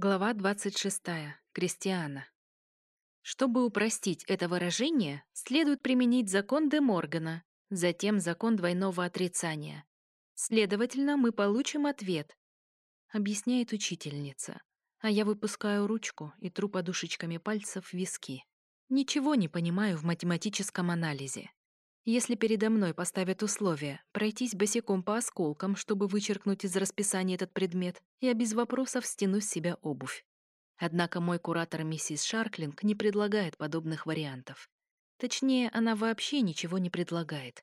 Глава 26. Кристиана. Чтобы упростить это выражение, следует применить закон де Моргана, затем закон двойного отрицания. Следовательно, мы получим ответ, объясняет учительница, а я выпускаю ручку и тру подушечками пальцев виски. Ничего не понимаю в математическом анализе. Если передо мной поставят условие пройтись босиком по осколкам, чтобы вычеркнуть из расписания этот предмет, я без вопросов стяну с себя обувь. Однако мой куратор миссис Шарклинг не предлагает подобных вариантов. Точнее, она вообще ничего не предлагает.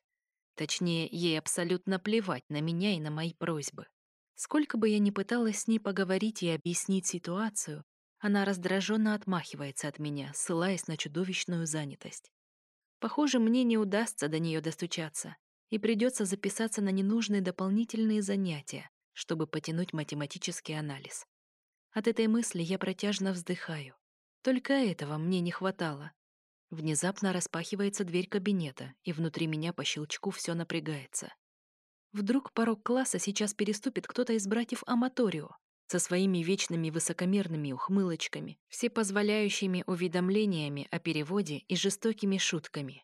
Точнее, ей абсолютно плевать на меня и на мои просьбы. Сколько бы я ни пыталась с ней поговорить и объяснить ситуацию, она раздраженно отмахивается от меня, ссылаясь на чудовищную занятость. Похоже, мне не удастся до нее достучаться, и придется записаться на ненужные дополнительные занятия, чтобы потянуть математический анализ. От этой мысли я протяжно вздыхаю. Только этого мне не хватало. Внезапно распахивается дверь кабинета, и внутри меня по щелчку все напрягается. Вдруг порог класса сейчас переступит кто-то из братьев Аматорио со своими вечными высокомерными ухмылочками, всепозволяющими уведомлениями о переводе и жестокими шутками.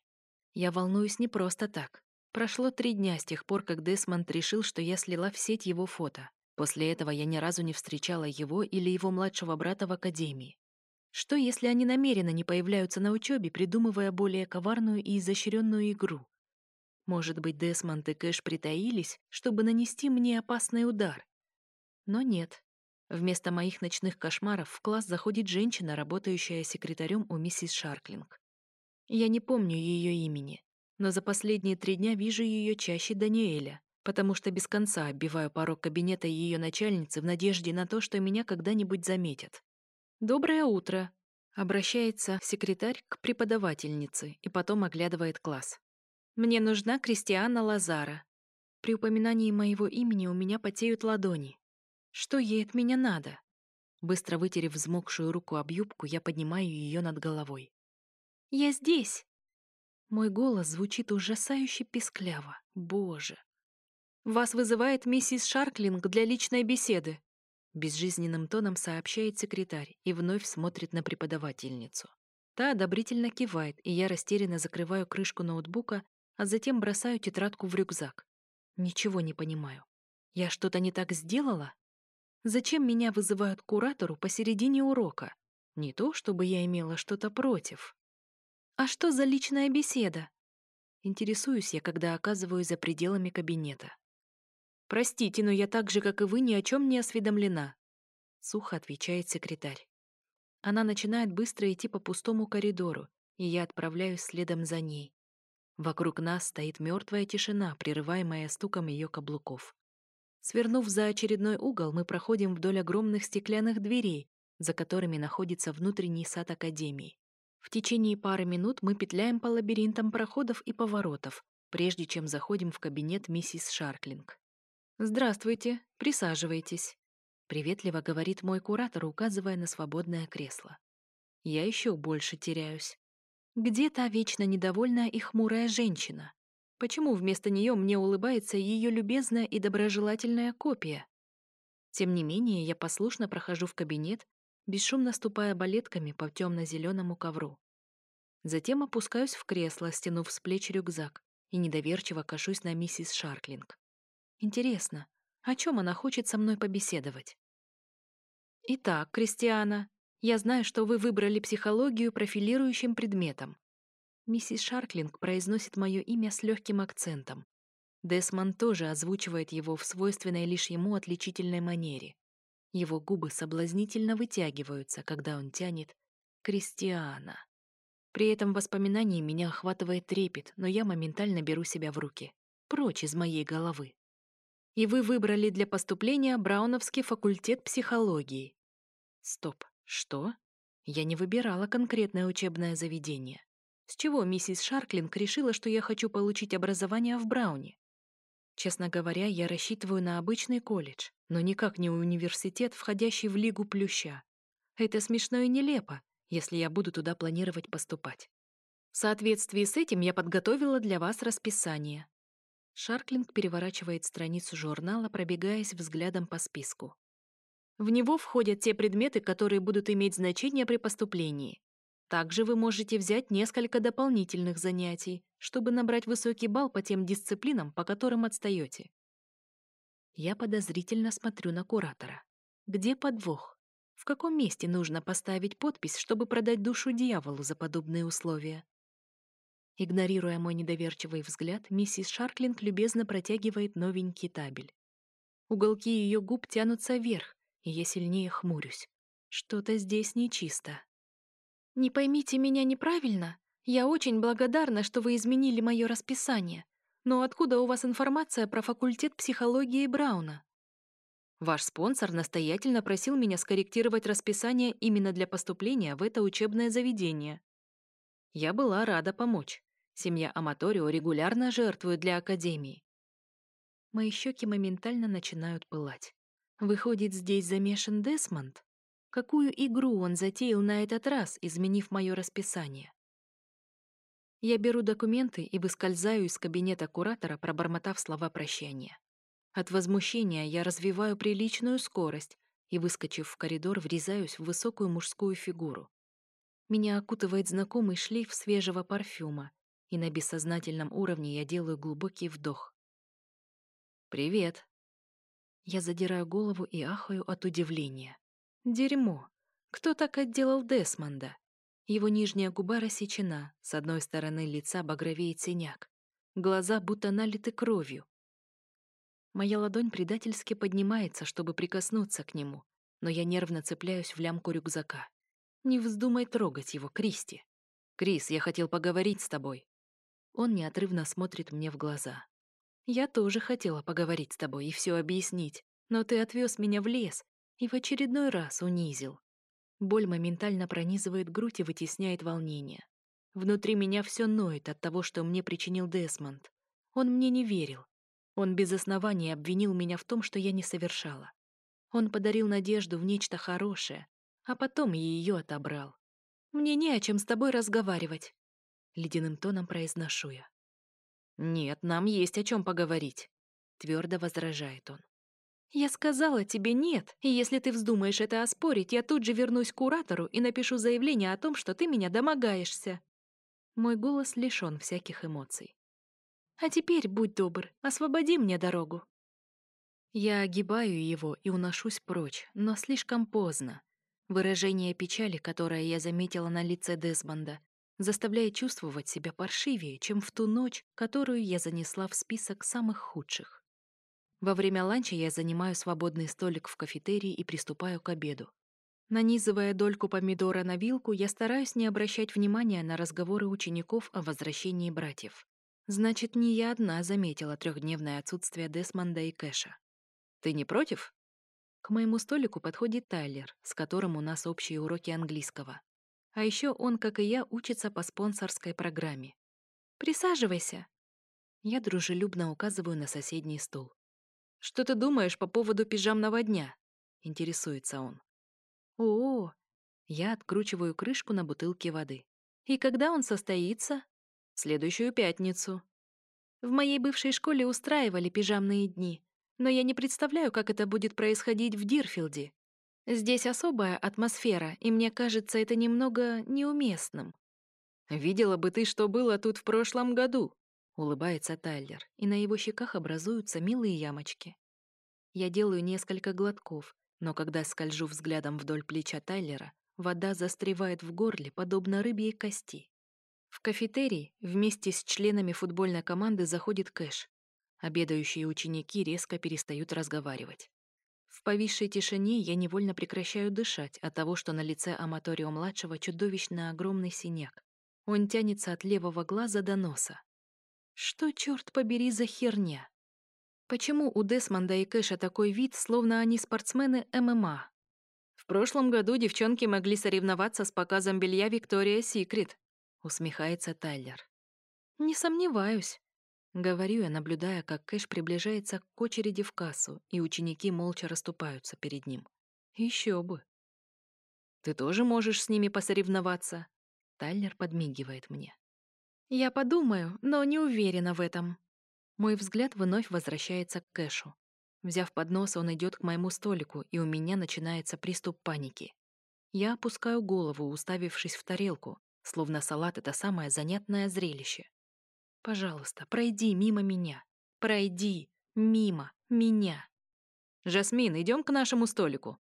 Я волнуюсь не просто так. Прошло три дня с тех пор, как Десмонд решил, что я слила в сеть его фото. После этого я ни разу не встречала его или его младшего брата в академии. Что, если они намеренно не появляются на учебе, придумывая более коварную и изощренную игру? Может быть, Десмонд и Кэш притаились, чтобы нанести мне опасный удар? Но нет. Вместо моих ночных кошмаров в класс заходит женщина, работающая секретарем у миссис Шарклинг. Я не помню ее имени, но за последние три дня вижу ее чаще Даниэля, потому что без конца оббиваю порог кабинета ее начальницы в надежде на то, что меня когда-нибудь заметят. «Доброе утро!» — обращается секретарь к преподавательнице и потом оглядывает класс. «Мне нужна Кристиана Лазара». При упоминании моего имени у меня потеют ладони. Что ей от меня надо? Быстро вытерев взмокшую руку об юбку, я поднимаю ее над головой. «Я здесь!» Мой голос звучит ужасающе пискляво. Боже! «Вас вызывает миссис Шарклинг для личной беседы», безжизненным тоном сообщает секретарь и вновь смотрит на преподавательницу. Та одобрительно кивает, и я растерянно закрываю крышку ноутбука, а затем бросаю тетрадку в рюкзак. Ничего не понимаю. Я что-то не так сделала? Зачем меня вызывают куратору посередине урока? Не то, чтобы я имела что-то против. А что за личная беседа? Интересуюсь я, когда оказываюсь за пределами кабинета. «Простите, но я так же, как и вы, ни о чем не осведомлена», — сухо отвечает секретарь. Она начинает быстро идти по пустому коридору, и я отправляюсь следом за ней. Вокруг нас стоит мертвая тишина, прерываемая стуком ее каблуков. Свернув за очередной угол, мы проходим вдоль огромных стеклянных дверей, за которыми находится внутренний сад Академии. В течение пары минут мы петляем по лабиринтам проходов и поворотов, прежде чем заходим в кабинет миссис Шарклинг. «Здравствуйте, присаживайтесь», — приветливо говорит мой куратор, указывая на свободное кресло. Я еще больше теряюсь. Где та вечно недовольная и хмурая женщина? Почему вместо нее мне улыбается ее любезная и доброжелательная копия? Тем не менее, я послушно прохожу в кабинет, бесшумно ступая балетками по темно-зеленому ковру. Затем опускаюсь в кресло, стянув с плеч рюкзак, и недоверчиво кашусь на миссис Шарклинг. Интересно, о чем она хочет со мной побеседовать? Итак, Кристиана, я знаю, что вы выбрали психологию профилирующим предметом. Миссис Шарклинг произносит мое имя с легким акцентом. Десмон тоже озвучивает его в свойственной лишь ему отличительной манере. Его губы соблазнительно вытягиваются, когда он тянет «Кристиана». При этом воспоминании меня охватывает трепет, но я моментально беру себя в руки. Прочь из моей головы. И вы выбрали для поступления Брауновский факультет психологии. Стоп, что? Я не выбирала конкретное учебное заведение. С чего миссис Шарклинг решила, что я хочу получить образование в Брауне? Честно говоря, я рассчитываю на обычный колледж, но никак не университет, входящий в Лигу Плюща. Это смешно и нелепо, если я буду туда планировать поступать. В соответствии с этим я подготовила для вас расписание. Шарклинг переворачивает страницу журнала, пробегаясь взглядом по списку. В него входят те предметы, которые будут иметь значение при поступлении. Также вы можете взять несколько дополнительных занятий, чтобы набрать высокий балл по тем дисциплинам, по которым отстаете. Я подозрительно смотрю на куратора. Где подвох? В каком месте нужно поставить подпись, чтобы продать душу дьяволу за подобные условия? Игнорируя мой недоверчивый взгляд, миссис Шарклинг любезно протягивает новенький табель. Уголки ее губ тянутся вверх, и я сильнее хмурюсь. Что-то здесь нечисто. «Не поймите меня неправильно. Я очень благодарна, что вы изменили мое расписание. Но откуда у вас информация про факультет психологии Брауна?» Ваш спонсор настоятельно просил меня скорректировать расписание именно для поступления в это учебное заведение. Я была рада помочь. Семья Аматорио регулярно жертвует для Академии. Мои щеки моментально начинают пылать. Выходит, здесь замешан Десмонд? Какую игру он затеял на этот раз, изменив мое расписание? Я беру документы и выскользаю из кабинета куратора, пробормотав слова прощания. От возмущения я развиваю приличную скорость и, выскочив в коридор, врезаюсь в высокую мужскую фигуру. Меня окутывает знакомый шлейф свежего парфюма, и на бессознательном уровне я делаю глубокий вдох. «Привет». Я задираю голову и ахаю от удивления. Дерьмо. Кто так отделал Десмонда? Его нижняя губа рассечена, с одной стороны лица багровеет синяк. Глаза будто налиты кровью. Моя ладонь предательски поднимается, чтобы прикоснуться к нему, но я нервно цепляюсь в лямку рюкзака. Не вздумай трогать его, Кристи. Крис, я хотел поговорить с тобой. Он неотрывно смотрит мне в глаза. Я тоже хотела поговорить с тобой и все объяснить, но ты отвез меня в лес и в очередной раз унизил. Боль моментально пронизывает грудь и вытесняет волнение. Внутри меня все ноет от того, что мне причинил Десмонд. Он мне не верил. Он без оснований обвинил меня в том, что я не совершала. Он подарил надежду в нечто хорошее, а потом ее отобрал. Мне не о чем с тобой разговаривать. Ледяным тоном произношу я. Нет, нам есть о чем поговорить. Твердо возражает он. Я сказала тебе нет, и если ты вздумаешь это оспорить, я тут же вернусь к куратору и напишу заявление о том, что ты меня домогаешься. Мой голос лишён всяких эмоций. А теперь, будь добр, освободи мне дорогу. Я огибаю его и уношусь прочь, но слишком поздно. Выражение печали, которое я заметила на лице Десмонда, заставляет чувствовать себя паршивее, чем в ту ночь, которую я занесла в список самых худших. Во время ланча я занимаю свободный столик в кафетерии и приступаю к обеду. Нанизывая дольку помидора на вилку, я стараюсь не обращать внимания на разговоры учеников о возвращении братьев. Значит, не я одна заметила трехдневное отсутствие Десмонда и Кэша. «Ты не против?» К моему столику подходит Тайлер, с которым у нас общие уроки английского. А еще он, как и я, учится по спонсорской программе. «Присаживайся!» Я дружелюбно указываю на соседний стул. «Что ты думаешь по поводу пижамного дня?» — интересуется он. «О, -о я откручиваю крышку на бутылке воды. «И когда он состоится?» «В следующую пятницу». В моей бывшей школе устраивали пижамные дни, но я не представляю, как это будет происходить в Дирфилде. Здесь особая атмосфера, и мне кажется это немного неуместным. «Видела бы ты, что было тут в прошлом году», — улыбается Тайлер, и на его щеках образуются милые ямочки. Я делаю несколько глотков, но когда скольжу взглядом вдоль плеча Тайлера, вода застревает в горле, подобно рыбьей кости. В кафетерий вместе с членами футбольной команды заходит Кэш, Обедающие ученики резко перестают разговаривать. В повисшей тишине я невольно прекращаю дышать от того, что на лице Аматорио-младшего чудовищно огромный синяк. Он тянется от левого глаза до носа. Что, черт побери, за херня? Почему у Десмонда и Кэша такой вид, словно они спортсмены ММА? В прошлом году девчонки могли соревноваться с показом белья Виктория Секрет, усмехается Тайлер. Не сомневаюсь. Говорю я, наблюдая, как Кэш приближается к очереди в кассу, и ученики молча расступаются перед ним. Еще бы. Ты тоже можешь с ними посоревноваться. Тайлер подмигивает мне. Я подумаю, но не уверена в этом. Мой взгляд вновь возвращается к Кэшу. Взяв поднос, он идет к моему столику, и у меня начинается приступ паники. Я опускаю голову, уставившись в тарелку, словно салат — это самое занятное зрелище. Пожалуйста, пройди мимо меня. Пройди мимо меня. «Жасмин, идем к нашему столику!»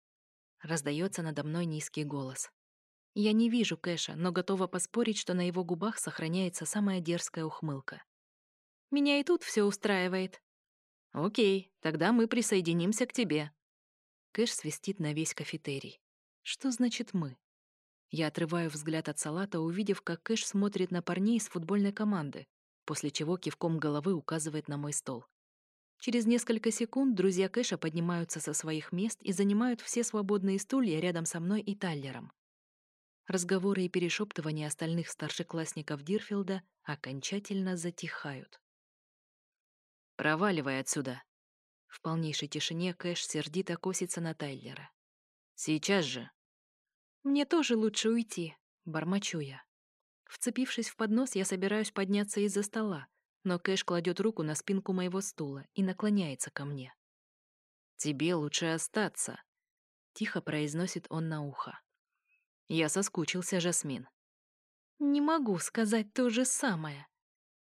Раздается надо мной низкий голос. Я не вижу Кэша, но готова поспорить, что на его губах сохраняется самая дерзкая ухмылка. Меня и тут все устраивает. Окей, тогда мы присоединимся к тебе. Кэш свистит на весь кафетерий. Что значит «мы»? Я отрываю взгляд от салата, увидев, как Кэш смотрит на парней из футбольной команды, после чего кивком головы указывает на мой стол. Через несколько секунд друзья Кэша поднимаются со своих мест и занимают все свободные стулья рядом со мной и Тайлером. Разговоры и перешептывания остальных старшеклассников Дирфилда окончательно затихают. «Проваливай отсюда!» В полнейшей тишине Кэш сердито косится на Тайлера. Сейчас же. Мне тоже лучше уйти, бормочу я. Вцепившись в поднос, я собираюсь подняться из-за стола, но Кэш кладет руку на спинку моего стула и наклоняется ко мне. «Тебе лучше остаться», — тихо произносит он на ухо. Я соскучился, Жасмин. «Не могу сказать то же самое».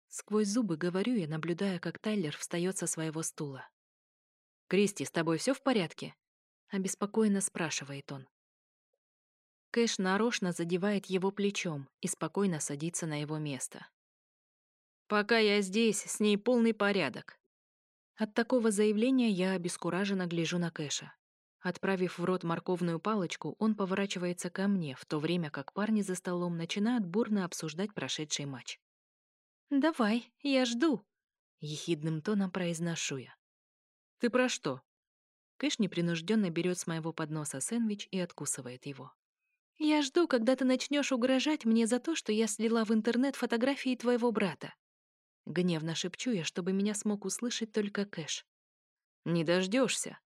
Сквозь зубы говорю я, наблюдая, как Тайлер встает со своего стула. «Кристи, с тобой все в порядке?» обеспокоенно спрашивает он. Кэш нарочно задевает его плечом и спокойно садится на его место. «Пока я здесь, с ней полный порядок». От такого заявления я обескураженно гляжу на Кэша. Отправив в рот морковную палочку, он поворачивается ко мне, в то время как парни за столом начинают бурно обсуждать прошедший матч. «Давай, я жду», — ехидным тоном произношу я. «Ты про что?» Кэш непринужденно берет с моего подноса сэндвич и откусывает его. «Я жду, когда ты начнешь угрожать мне за то, что я слила в интернет фотографии твоего брата». Гневно шепчу я, чтобы меня смог услышать только Кэш. «Не дождешься.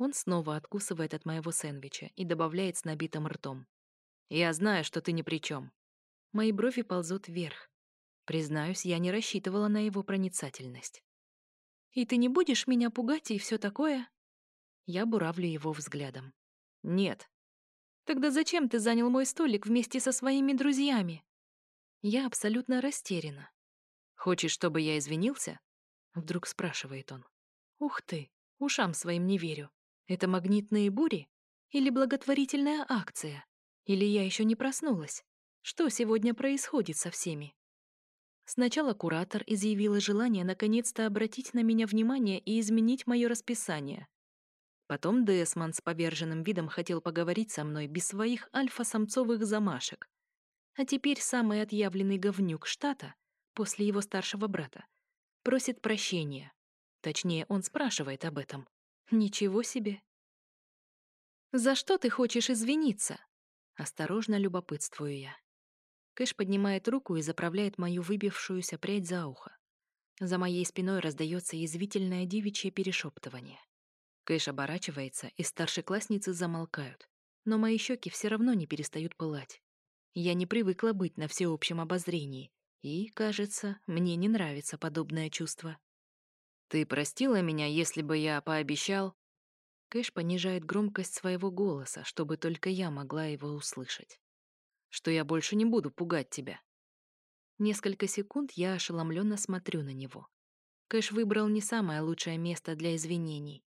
Он снова откусывает от моего сэндвича и добавляет с набитым ртом. «Я знаю, что ты ни при чем. Мои брови ползут вверх. Признаюсь, я не рассчитывала на его проницательность. «И ты не будешь меня пугать и все такое?» Я буравлю его взглядом. «Нет». «Тогда зачем ты занял мой столик вместе со своими друзьями?» Я абсолютно растеряна. «Хочешь, чтобы я извинился?» Вдруг спрашивает он. «Ух ты, ушам своим не верю. Это магнитные бури? Или благотворительная акция? Или я еще не проснулась? Что сегодня происходит со всеми?» Сначала куратор изъявила желание наконец-то обратить на меня внимание и изменить мое расписание. Потом Десман с поверженным видом хотел поговорить со мной без своих альфа-самцовых замашек. А теперь самый отъявленный говнюк штата, после его старшего брата, просит прощения. Точнее, он спрашивает об этом. Ничего себе. «За что ты хочешь извиниться?» Осторожно любопытствую я. Кэш поднимает руку и заправляет мою выбившуюся прядь за ухо. За моей спиной раздается язвительное девичье перешептывание. Кэш оборачивается, и старшеклассницы замолкают. Но мои щеки все равно не перестают пылать. Я не привыкла быть на всеобщем обозрении, и, кажется, мне не нравится подобное чувство. «Ты простила меня, если бы я пообещал...» Кэш понижает громкость своего голоса, чтобы только я могла его услышать. «Что я больше не буду пугать тебя». Несколько секунд я ошеломленно смотрю на него. Кэш выбрал не самое лучшее место для извинений.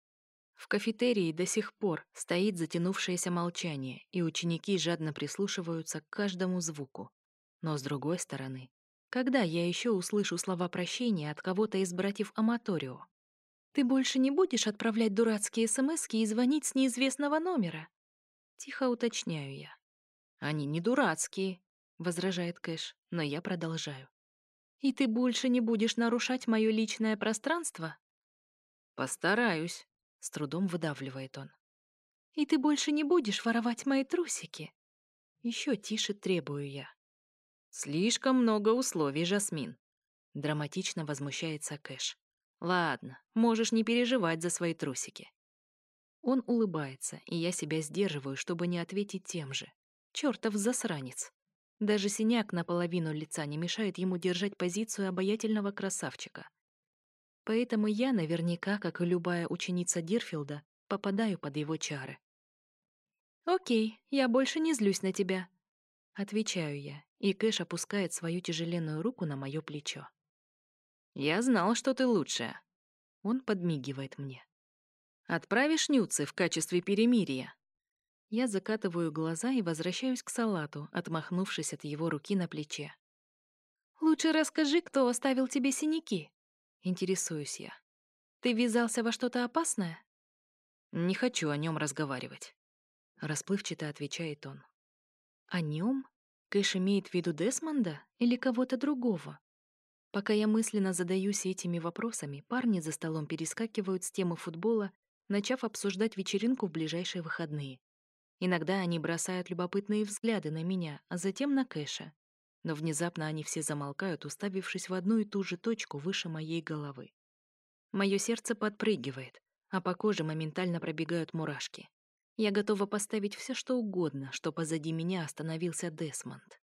В кафетерии до сих пор стоит затянувшееся молчание, и ученики жадно прислушиваются к каждому звуку. Но с другой стороны, когда я еще услышу слова прощения от кого-то из братьев Аматорио? Ты больше не будешь отправлять дурацкие смс и звонить с неизвестного номера? Тихо уточняю я. Они не дурацкие, возражает Кэш, но я продолжаю. И ты больше не будешь нарушать мое личное пространство? Постараюсь, с трудом выдавливает он. «И ты больше не будешь воровать мои трусики?» Еще тише требую я. «Слишком много условий, Жасмин», — драматично возмущается Кэш. «Ладно, можешь не переживать за свои трусики». Он улыбается, и я себя сдерживаю, чтобы не ответить тем же. Чёртов засранец. Даже синяк наполовину лица не мешает ему держать позицию обаятельного красавчика. Поэтому я наверняка, как и любая ученица Дирфилда, попадаю под его чары. «Окей, я больше не злюсь на тебя», — отвечаю я, и Кэш опускает свою тяжеленную руку на мое плечо. «Я знал, что ты лучшая». Он подмигивает мне. «Отправишь Нюцы в качестве перемирия?» Я закатываю глаза и возвращаюсь к салату, отмахнувшись от его руки на плече. «Лучше расскажи, кто оставил тебе синяки?» Интересуюсь я. «Ты ввязался во что-то опасное?» «Не хочу о нем разговаривать», — расплывчато отвечает он. «О нем? Кэш имеет в виду Десмонда или кого-то другого?» Пока я мысленно задаюсь этими вопросами, парни за столом перескакивают с темы футбола, начав обсуждать вечеринку в ближайшие выходные. Иногда они бросают любопытные взгляды на меня, а затем на Кэша. Но внезапно они все замолкают, уставившись в одну и ту же точку выше моей головы. Мое сердце подпрыгивает, а по коже моментально пробегают мурашки. Я готова поставить все, что угодно, что позади меня остановился Десмонд.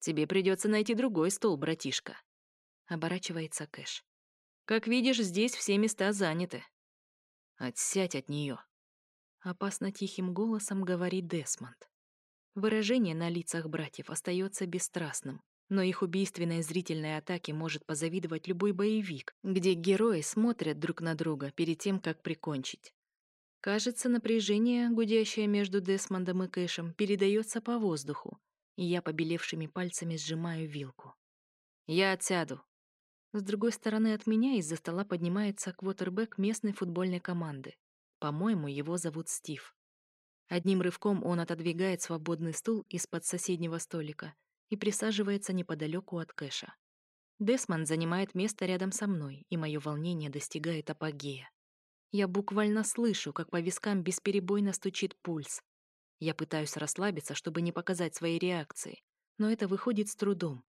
«Тебе придется найти другой стол, братишка», — оборачивается Кэш. «Как видишь, здесь все места заняты». «Отсядь от нее», Опасно тихим голосом говорит Десмонд. Выражение на лицах братьев остается бесстрастным, но их убийственной зрительной атаке может позавидовать любой боевик, где герои смотрят друг на друга перед тем, как прикончить. Кажется, напряжение, гудящее между Десмондом и Кэшем, передается по воздуху, и я побелевшими пальцами сжимаю вилку. «Я отсяду». С другой стороны от меня из-за стола поднимается квотербек местной футбольной команды. По-моему, его зовут Стив. Одним рывком он отодвигает свободный стул из-под соседнего столика и присаживается неподалеку от Кэша. Десмонд занимает место рядом со мной, и мое волнение достигает апогея. Я буквально слышу, как по вискам бесперебойно стучит пульс. Я пытаюсь расслабиться, чтобы не показать своей реакции, но это выходит с трудом.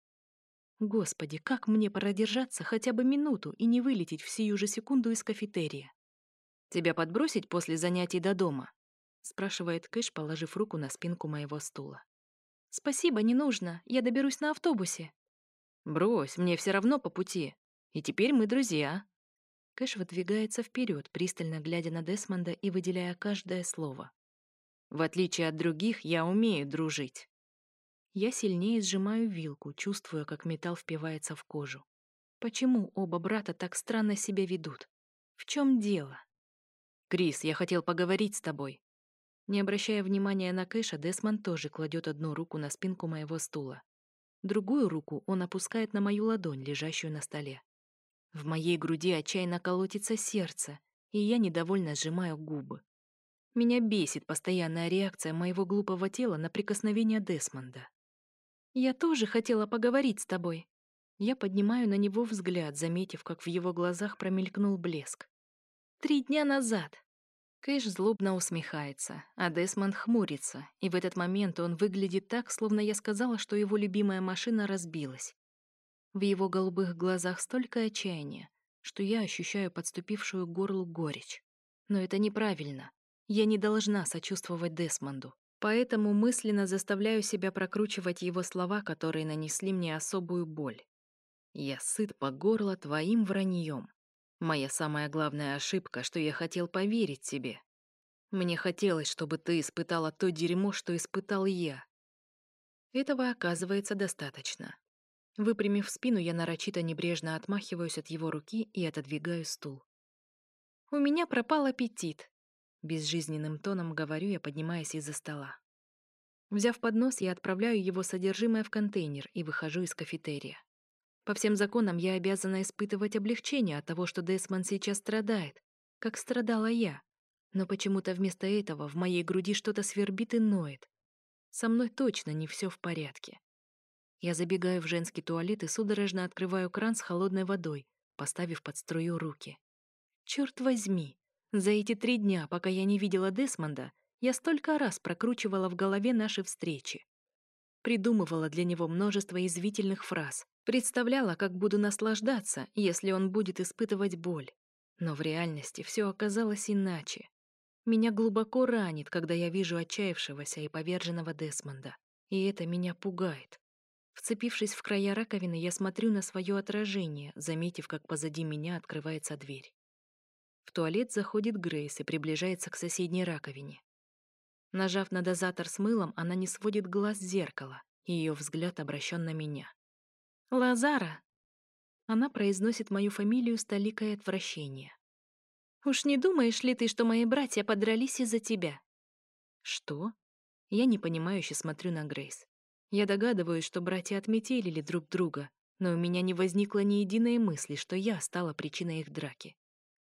Господи, как мне продержаться хотя бы минуту и не вылететь в сию же секунду из кафетерия? «Тебя подбросить после занятий до дома?» — спрашивает Кэш, положив руку на спинку моего стула. «Спасибо, не нужно. Я доберусь на автобусе». «Брось, мне все равно по пути. И теперь мы друзья». Кэш выдвигается вперед, пристально глядя на Десмонда и выделяя каждое слово. «В отличие от других, я умею дружить». Я сильнее сжимаю вилку, чувствуя, как металл впивается в кожу. Почему оба брата так странно себя ведут? В чем дело? «Крис, я хотел поговорить с тобой». Не обращая внимания на Кэша, Десмонд тоже кладет одну руку на спинку моего стула. Другую руку он опускает на мою ладонь, лежащую на столе. В моей груди отчаянно колотится сердце, и я недовольно сжимаю губы. Меня бесит постоянная реакция моего глупого тела на прикосновение Десмонда. «Я тоже хотела поговорить с тобой». Я поднимаю на него взгляд, заметив, как в его глазах промелькнул блеск. «Три дня назад. Кэш злобно усмехается, а Десмонд хмурится, и в этот момент он выглядит так, словно я сказала, что его любимая машина разбилась. В его голубых глазах столько отчаяния, что я ощущаю подступившую к горлу горечь. Но это неправильно. Я не должна сочувствовать Десмонду. Поэтому мысленно заставляю себя прокручивать его слова, которые нанесли мне особую боль. «Я сыт по горло твоим враньем. Моя самая главная ошибка, что я хотел поверить тебе. Мне хотелось, чтобы ты испытала то дерьмо, что испытал я. Этого оказывается достаточно. Выпрямив спину, я нарочито небрежно отмахиваюсь от его руки и отодвигаю стул. «У меня пропал аппетит», — безжизненным тоном говорю я, поднимаясь из-за стола. Взяв поднос, я отправляю его содержимое в контейнер и выхожу из кафетерия. По всем законам я обязана испытывать облегчение от того, что Десмон сейчас страдает, как страдала я. Но почему-то вместо этого в моей груди что-то свербит и ноет. Со мной точно не все в порядке. Я забегаю в женский туалет и судорожно открываю кран с холодной водой, поставив под струю руки. Черт возьми, за эти три дня, пока я не видела Десмонда, я столько раз прокручивала в голове наши встречи. Придумывала для него множество извительных фраз, Представляла, как буду наслаждаться, если он будет испытывать боль. Но в реальности все оказалось иначе. Меня глубоко ранит, когда я вижу отчаявшегося и поверженного Десмонда. И это меня пугает. Вцепившись в края раковины, я смотрю на свое отражение, заметив, как позади меня открывается дверь. В туалет заходит Грейс и приближается к соседней раковине. Нажав на дозатор с мылом, она не сводит глаз с зеркала, и ее взгляд обращен на меня. «Лазара!» Она произносит мою фамилию с толикой отвращения. «Уж не думаешь ли ты, что мои братья подрались из-за тебя?» «Что?» Я непонимающе смотрю на Грейс. Я догадываюсь, что братья отметелили друг друга, но у меня не возникло ни единой мысли, что я стала причиной их драки.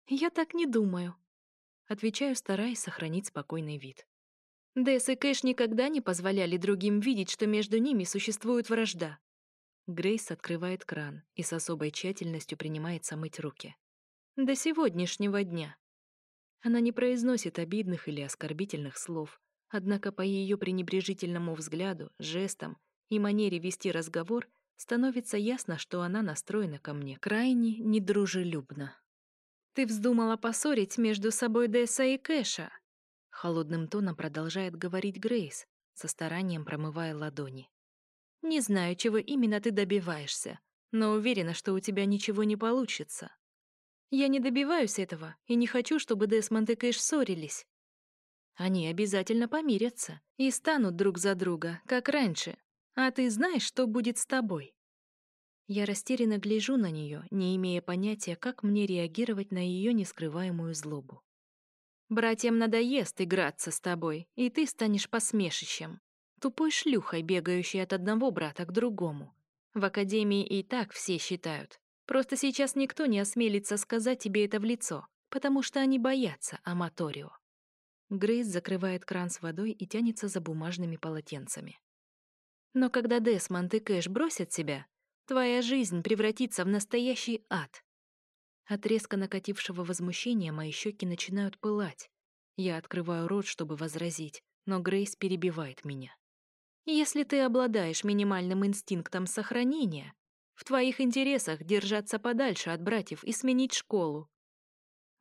«Я так не думаю», — отвечаю, стараясь сохранить спокойный вид. Дэс и Кэш никогда не позволяли другим видеть, что между ними существует вражда. Грейс открывает кран и с особой тщательностью принимается мыть руки. До сегодняшнего дня. Она не произносит обидных или оскорбительных слов, однако по ее пренебрежительному взгляду, жестам и манере вести разговор становится ясно, что она настроена ко мне крайне недружелюбно. «Ты вздумала поссорить между собой Десса и Кэша?» Холодным тоном продолжает говорить Грейс, со старанием промывая ладони. «Не знаю, чего именно ты добиваешься, но уверена, что у тебя ничего не получится. Я не добиваюсь этого и не хочу, чтобы Десмонд и Кэш ссорились. Они обязательно помирятся и станут друг за друга, как раньше. А ты знаешь, что будет с тобой?» Я растерянно гляжу на нее, не имея понятия, как мне реагировать на ее нескрываемую злобу. «Братьям надоест играться с тобой, и ты станешь посмешищем, тупой шлюхой, бегающей от одного брата к другому. В академии и так все считают. Просто сейчас никто не осмелится сказать тебе это в лицо, потому что они боятся Аматорио». Грейс закрывает кран с водой и тянется за бумажными полотенцами. Но когда Десмонд и Кэш бросят тебя, Твоя жизнь превратится в настоящий ад. От резко накатившего возмущения мои щеки начинают пылать. Я открываю рот, чтобы возразить, но Грейс перебивает меня. Если ты обладаешь минимальным инстинктом сохранения, в твоих интересах держаться подальше от братьев и сменить школу.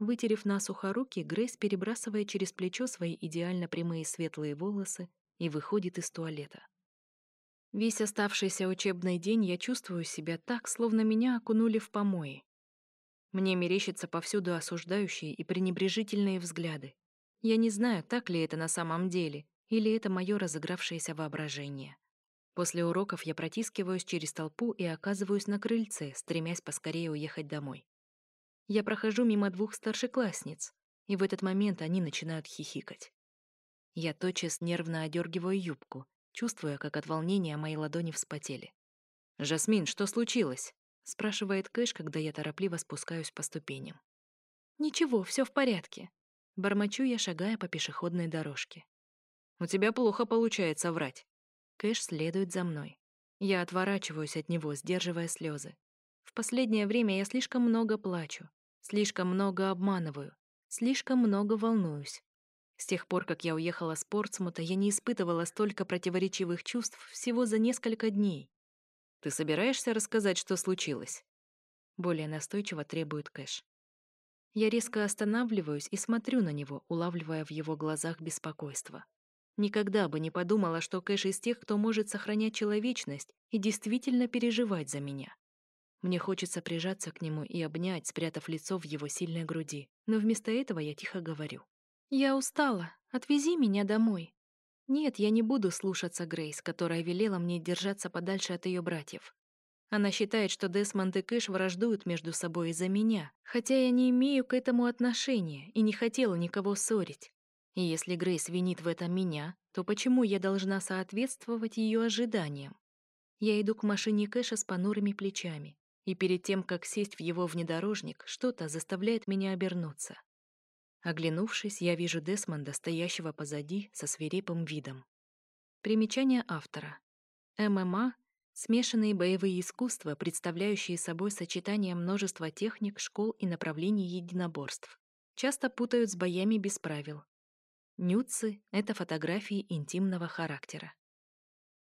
Вытерев насухо руки, Грейс перебрасывает через плечо свои идеально прямые светлые волосы и выходит из туалета. Весь оставшийся учебный день я чувствую себя так, словно меня окунули в помои. Мне мерещатся повсюду осуждающие и пренебрежительные взгляды. Я не знаю, так ли это на самом деле, или это мое разыгравшееся воображение. После уроков я протискиваюсь через толпу и оказываюсь на крыльце, стремясь поскорее уехать домой. Я прохожу мимо двух старшеклассниц, и в этот момент они начинают хихикать. Я тотчас нервно одергиваю юбку чувствуя, как от волнения мои ладони вспотели. «Жасмин, что случилось?» — спрашивает Кэш, когда я торопливо спускаюсь по ступеням. «Ничего, все в порядке», — бормочу я, шагая по пешеходной дорожке. «У тебя плохо получается врать». Кэш следует за мной. Я отворачиваюсь от него, сдерживая слезы. В последнее время я слишком много плачу, слишком много обманываю, слишком много волнуюсь. С тех пор, как я уехала с Портсмута, я не испытывала столько противоречивых чувств всего за несколько дней. Ты собираешься рассказать, что случилось? Более настойчиво требует Кэш. Я резко останавливаюсь и смотрю на него, улавливая в его глазах беспокойство. Никогда бы не подумала, что Кэш из тех, кто может сохранять человечность и действительно переживать за меня. Мне хочется прижаться к нему и обнять, спрятав лицо в его сильной груди, но вместо этого я тихо говорю. «Я устала. Отвези меня домой». Нет, я не буду слушаться Грейс, которая велела мне держаться подальше от ее братьев. Она считает, что Десмонд и Кэш враждуют между собой из-за меня, хотя я не имею к этому отношения и не хотела никого ссорить. И если Грейс винит в этом меня, то почему я должна соответствовать ее ожиданиям? Я иду к машине Кэша с понурыми плечами, и перед тем, как сесть в его внедорожник, что-то заставляет меня обернуться. Оглянувшись, я вижу Десмонда, стоящего позади, со свирепым видом. Примечание автора. ММА — смешанные боевые искусства, представляющие собой сочетание множества техник, школ и направлений единоборств. Часто путают с боями без правил. Нюцы — это фотографии интимного характера.